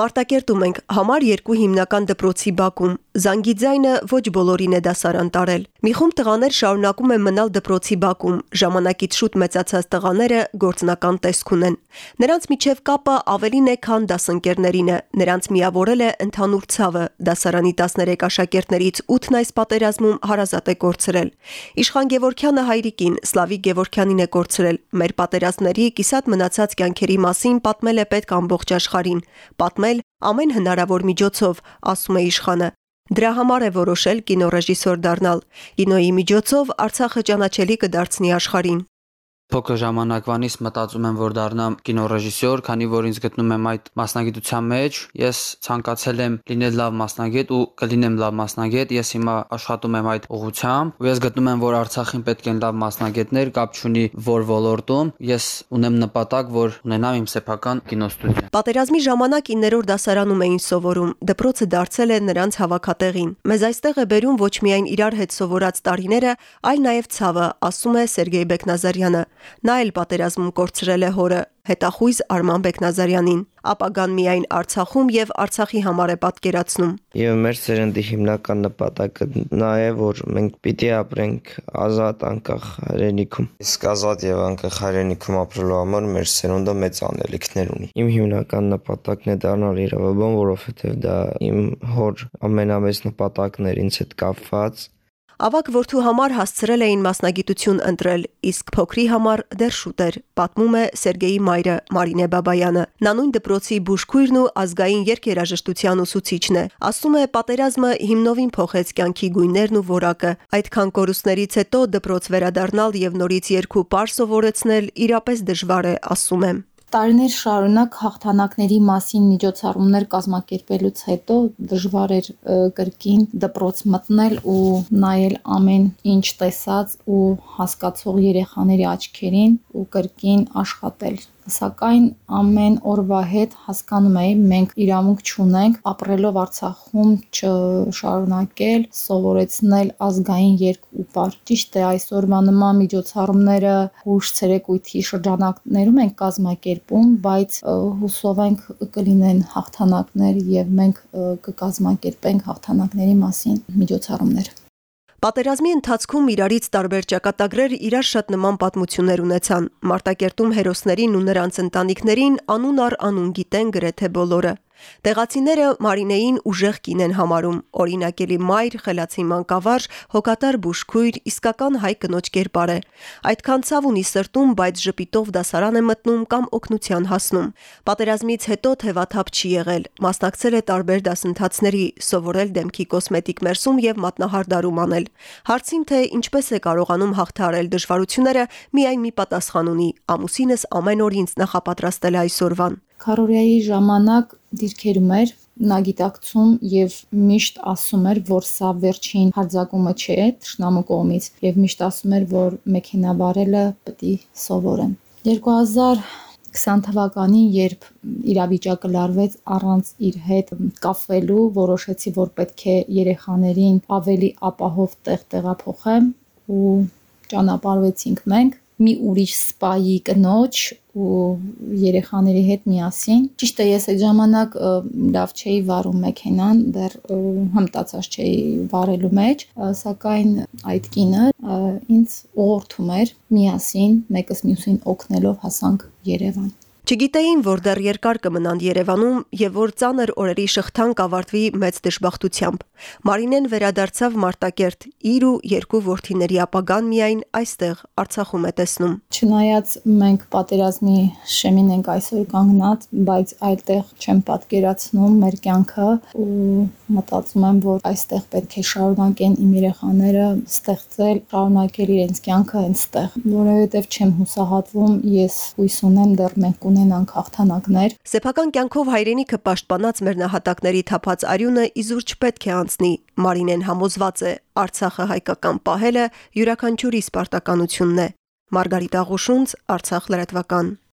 Մարտակերտում ենք համար երկու հիմնական դպրոցի բակում։ Զանգի ձայնը ոչ բոլորին է դասարան տարել։ Մի խումբ տղաներ շարունակում են մնալ դպրոցի բակում։ Ժամանակից շուտ մեծացած տղաները գործնական տեսք ունեն։ Նրանց միջև կապը ավելին է, քան դասընկերներինը։ Նրանց միավորել է ընդհանուր ցավը։ Դասարանի 13 աշակերտներից 8-ն այս պատերազմում հարազատ է կորցրել։ Իշխան Գևորքյանը հայրիկին Սլավիկ Գևորքյանին է կորցրել։ Մեր պատերազմների կիսատ մնացած կյանքերի մասին պատմել է պետք ամբողջ աշխարհին։ Պատմել ամեն հնարավոր միջոցով, ասում է իշխանը։ Դրա համար է որոշել կինոռեժիսոր դառնալ։ Կինոյի միջոցով Արցախը ճանաչելի կդարձնի աշխարհին։ Փոքր ժամանակվանից մտածում եմ, որ դառնամ կինոռեժիսոր, քանի որ ինձ գտնում եմ այդ մասնագիտության մեջ։ Ես ցանկացել եմ լինել լավ մասնագետ ու կլինեմ լավ մասնագետ։ Ես հիմա աշխատում եմ այդ ուղղությամբ։ Ու ես գտնում եմ, որ Արցախին պետք են լավ մասնագետներ, կապ չունի որ ոլորտում։ Ես ունեմ նպատակ, որ ունենամ իմ սեփական կինոստուդիա։ Պատերազմի ժամանակ 9-րդ դասարանում էին սովորում։ Դպրոցը դարձել է նրանց հավաքատեղին։ Մեզ այստեղ է բերում ոչ միայն իրար հետ սովորած տարիները, այլ նաև ցավը, ասում է Սերգեյ Բեկնազարյանը։ Նա էլ պատերազմում կորցրել է հորը, հետախույզ Արման Բեկնազարյանին։ Ապագան միայն Արցախում եւ Արցախի համար է պատկերացնում։ Եվ մեր սերնդի հիմնական նպատակը նա է, որ մենք պիտի ապրենք ազատ անկախ հայրենիքում։ Իսկ ազատ եւ անկախ հայրենիքում ապրելու համար մեր սերունդը մեծ անելիքներ ունի։ Իմ հիմնական նպատակն է դառնալ իրավաբան, որովհետեւ դա իմ հոր ամենամեծ նպատակն էր ինձ հետ կապված Ավակ որդու համար հասցրել էին մասնագիտություն ընտրել, իսկ փոքրի համար դեռ շուտ էր, պատմում է Սերգեյի մայրը Մարինե Բաբայանը։ Նա նույն դպրոցի բուժքույրն ու ազգային երկերաժշտության ուսուցիչն է։ Ասում է, պատերազմը հիմնովին փոխեց կյանքի գույներն ու որակը։ Այդքան կորուստներից հետո դպրոց վերադառնալ եւ նորից երկու պար սովորեցնել իրապես դժվար է, ասում եմ։ Տարիներ շարունակ հաղթանակների մասին միջոցառումներ կազմակերպելուց հետո դժվար էր կրկին դպրոց մտնել ու նայել ամեն ինչ տեսած ու հասկացող երեխաների աչքերին ու կրկին աշխատել սակայն ամեն օրվա հետ հասկանում էի մենք իրավունք չունենք ապրելով Արցախում չշարունակել սովորեցնել ազգային երկ ու պար։ Ճիշտ է այսօրվա նման միջոցառումները հուշ ցերեկույթի շրջանակներում են կազմակերպում, բայց հուսով ենք կլինեն հաղթանակներ եւ մենք կկազմակերպենք հաղթանակների մասին միջոցառումներ։ Պատերազմի ընթացքում իրարից տարբեր ճակատագրեր իրար շատ նման պատմություններ ունեցան։ Մարտակերտում հերոսներին ու նրանց ընտանիքներին անուն առ անուն գիտեն գրեթե բոլորը։ Տեղացիները Մարինեին ուժեղ կին են համարում, օրինակելի մայր, խելացի մանկավարժ, հոգատար բուժքույր, իսկական հայ կնոջ կերպար է։ Այդքան ցավ ունի սրտում, բայց ժպիտով դասարան է մտնում կամ օգնության հասնում։ Պատերազմից հետո թևաթափ չի եղել, մասնակցել է տարբեր դասընթացների, սովորել դեմքի կոսմետիկ մերսում եւ մատնահարդարում անել։ Հարցին թե ինչպես է կարողանում հաղթահարել դժվարությունները, միայն մի պատասխան ունի՝ ամուսինս ամեն օր ինձ նախապատրաստել այսօրվան։ Քարորիայի ժամանակ դիրքերում էր նա գիտակցում եւ միշտ ասում էր, որ սա վերջին հարձակումը չէ ճշնամու կողմից եւ միշտ ասում էր, որ մեքենա վարելը պետք է սովորեմ։ 2020 թվականին, երբ իրավիճակը լարվեց առանց իր հետ կապվելու, որոշեցի, որ պետք է երեխաներին ավելի ապահով տեղ տեղափոխեմ ու ճանապարհվեցինք մենք մի ուրիշ սպայի կնոջ ու երեխաների հետ միասին։ Ճիշտ է, ես այդ ժամանակ լավ չէի վարում մեքենան, դեռ հմտացած չէի վարելու մեջ, սակայն այդ կինը ինձ ուղղորդում էր միասին, մեկս մյուսին օգնելով հասանք Երևան։ Չգիտեին, որ դեռ երկար կմնան Երևանում եւ որ ծանր օրերի շղթան կավարտվի մեծ դժբախտությամբ։ Մարինեն վերադարձավ Մարտակերտ, իր ու երկու որդիների ապագան միայն այստեղ Արցախում է տեսնում։ Չնայած մենք պատերազմի շեմին ենք այսօր կանգնած, բայց այլտեղ չեմ պատկերացնում մեր կյանքը ու մտածում եմ, որ այստեղ պետք է շարունակեն իմ երեխաները ստեղծել, շարունակել իրենց կյանքը այնտեղ, որովհետև չեմ հուսահատվում, ես հույս ունեմ դեռ մենք ունենանք հաղթանակներ։ Սեփական կյանքով հայրենիքը պաշտպանած մեր նահատակների թափած արյունը իզուր չպետք է անցնի։ Մարինեն համոզված է, Արցախը հայկական պահելը յուրաքանչյուրի սպարտականությունն է։ Մարգարիտ Աղուշունց, Արցախ լրատվական։